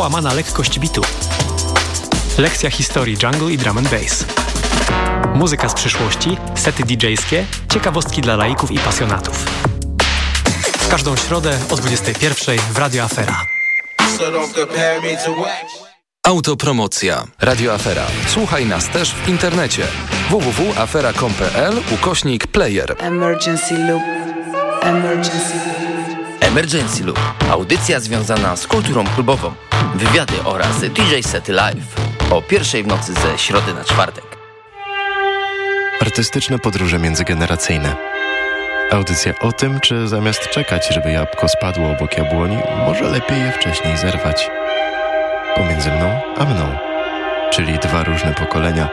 połamana lekkość bitu. Lekcja historii jungle i drum and bass. Muzyka z przyszłości, sety DJ-skie, ciekawostki dla laików i pasjonatów. W każdą środę o 21 w Radio Afera. Autopromocja. Radio Afera. Słuchaj nas też w internecie. www.afera.com.pl ukośnik player. Emergency loop. Emergency loop. Emergency Loop. Audycja związana z kulturą klubową. Wywiady oraz DJ sety live. O pierwszej w nocy ze środy na czwartek. Artystyczne podróże międzygeneracyjne. Audycja o tym, czy zamiast czekać, żeby jabłko spadło obok jabłoni, może lepiej je wcześniej zerwać pomiędzy mną a mną, czyli dwa różne pokolenia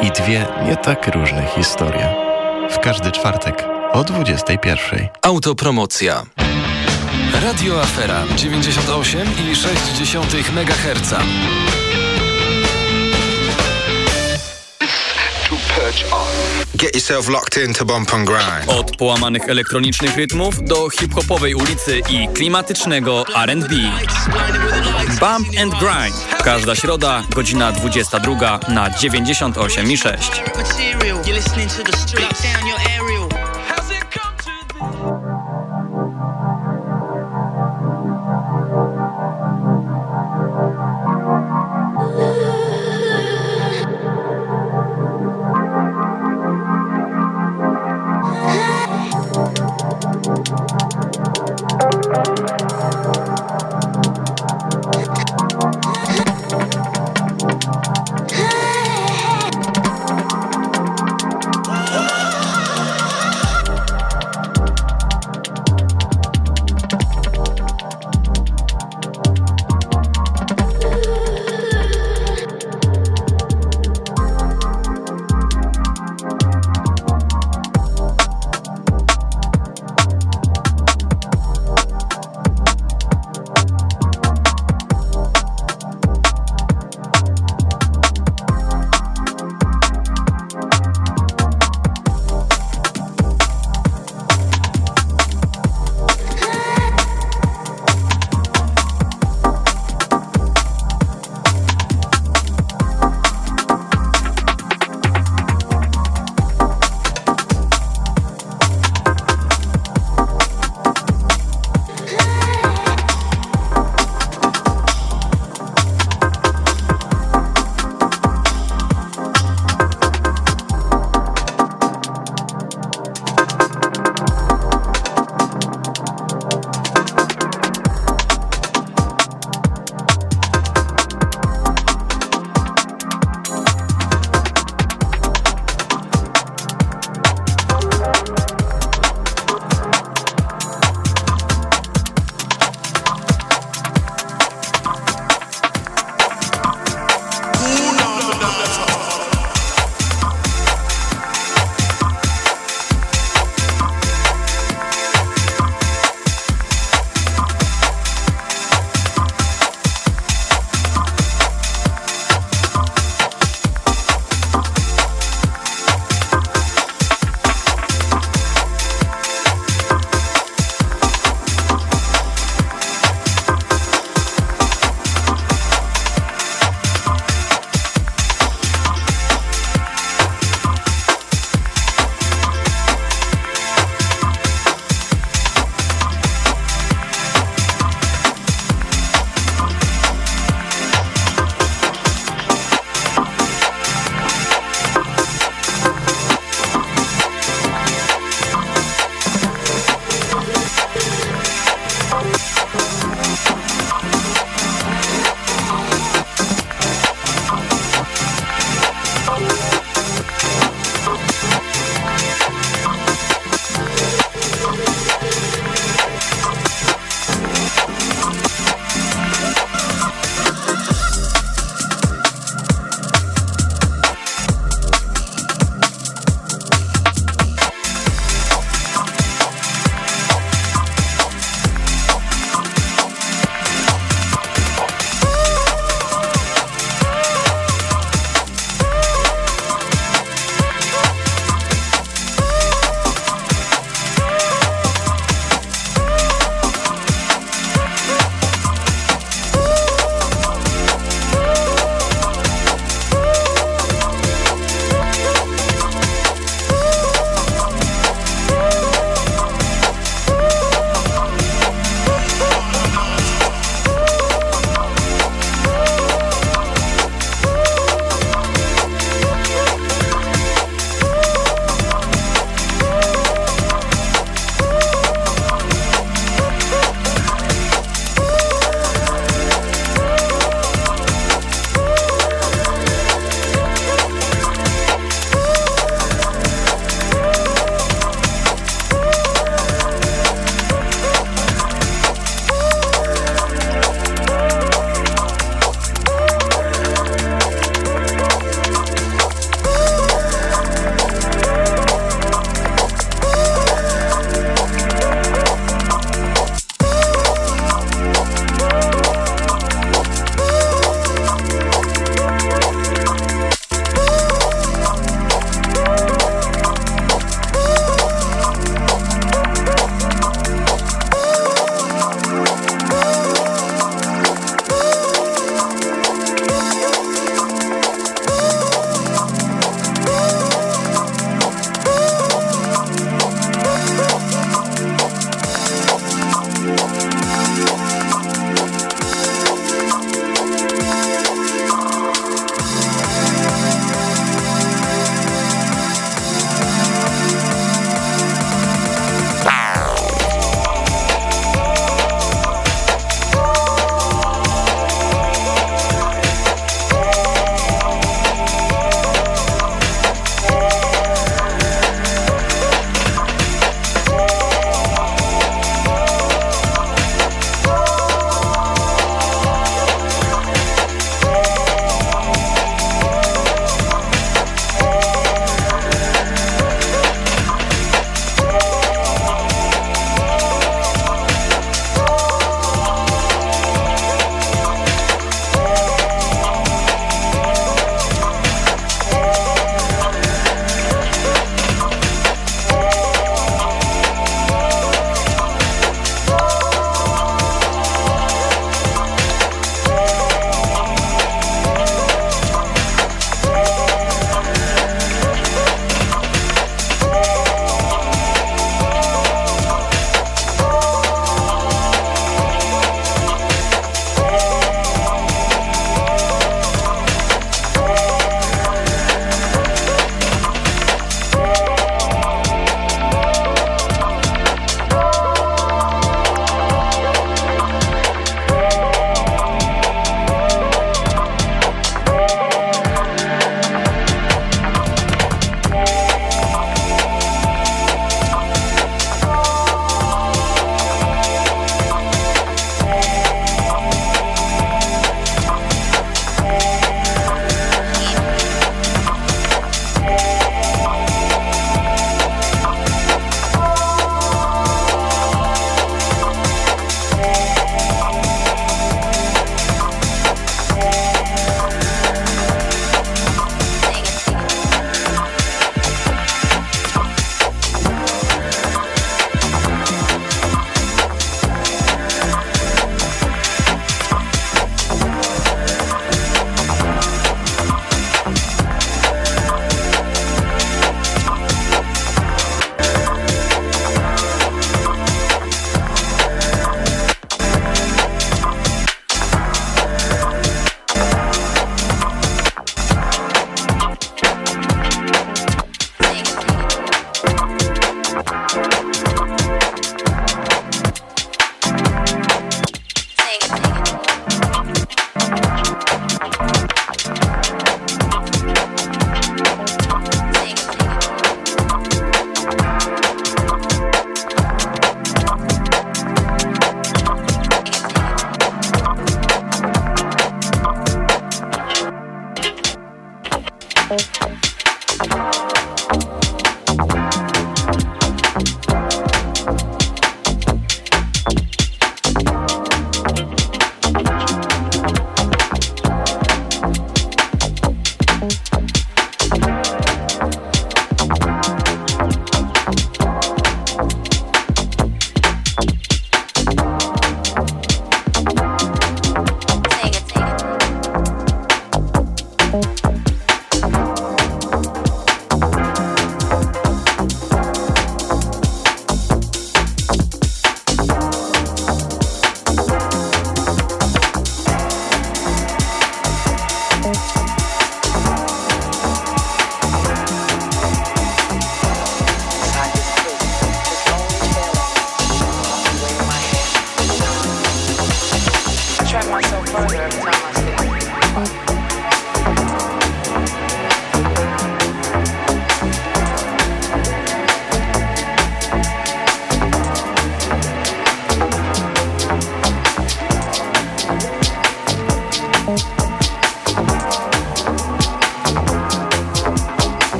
i dwie nie tak różne historie. W każdy czwartek o 21. Autopromocja. Radio Afera 98,6 MHz. Get yourself locked in to bump and grind. Od połamanych elektronicznych rytmów do hip-hopowej ulicy i klimatycznego R&B. Bump and Grind. Każda środa, godzina 22 na 98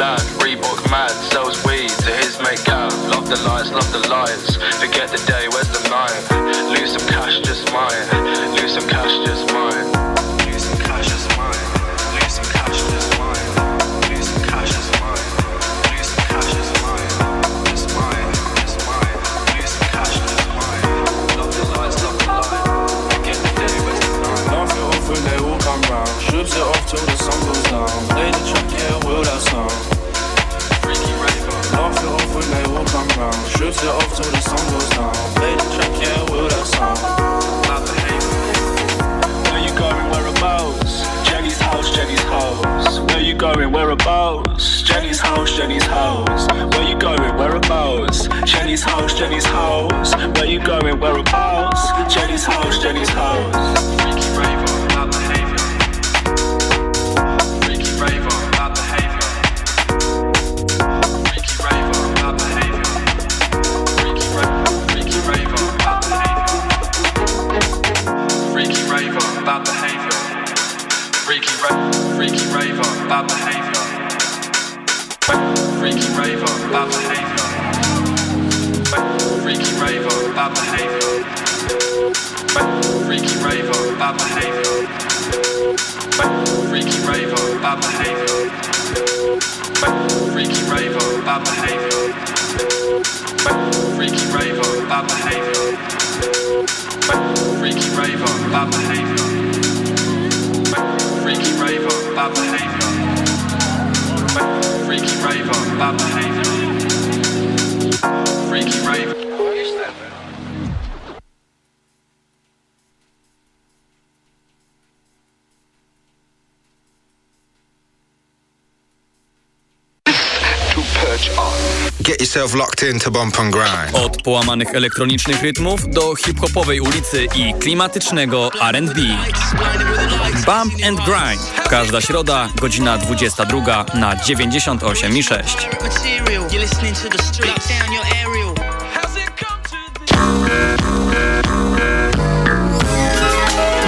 learn. Reebok mad sells weed to his mate Gav. Love the lights, love the lights. Forget the day, where's the night? Lose some cash, just mine. Lose some cash, just mine. Lose some cash, just mine. Lose some cash, just mine. Lose some cash, just mine. Lose some cash, just mine. Love the lights, love the lights. Forget the day, where's the night? Laugh it off when they all come round. Strips it off till the sun goes down. Play the track, yeah, will that sound? Where you going, whereabouts? Jenny's house, Jenny's house. Where you going, whereabouts? Jenny's house, Jenny's house. Where you going, whereabouts? Jenny's house, Jenny's house. Where you going, whereabouts? Jenny's house, Jenny's house. Raver. by behavior. Freaky raver bad behavior. Freaky raver bad behavior. Freaky raver bad behavior. Freaky raver bad behavior. Freaky raver bad behavior. Freaky raver bad behavior. Freaky raver bad behavior. Freaky raver. Get yourself locked in to bump and grind. Od połamanych elektronicznych rytmów do hip-hopowej ulicy i klimatycznego R&B. Bump and Grind. Każda środa, godzina 22 na 98 i 6.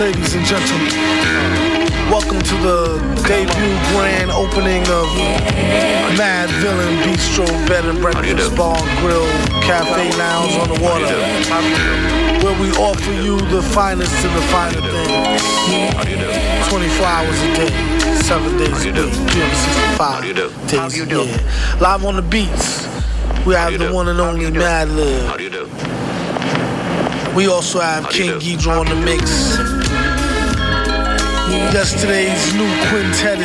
Ladies and gentlemen, welcome to the debut grand opening of Mad Villain Bistro Bed and Breakfast Bar Grill Cafe Lounge on the water, where we offer you the finest of the finer things. 24 hours a day, 7 days a week, 365 days a year. Live on the beats, we have the one and only Madlib. We also have King Geedorah on the mix. Yesterday's new quintet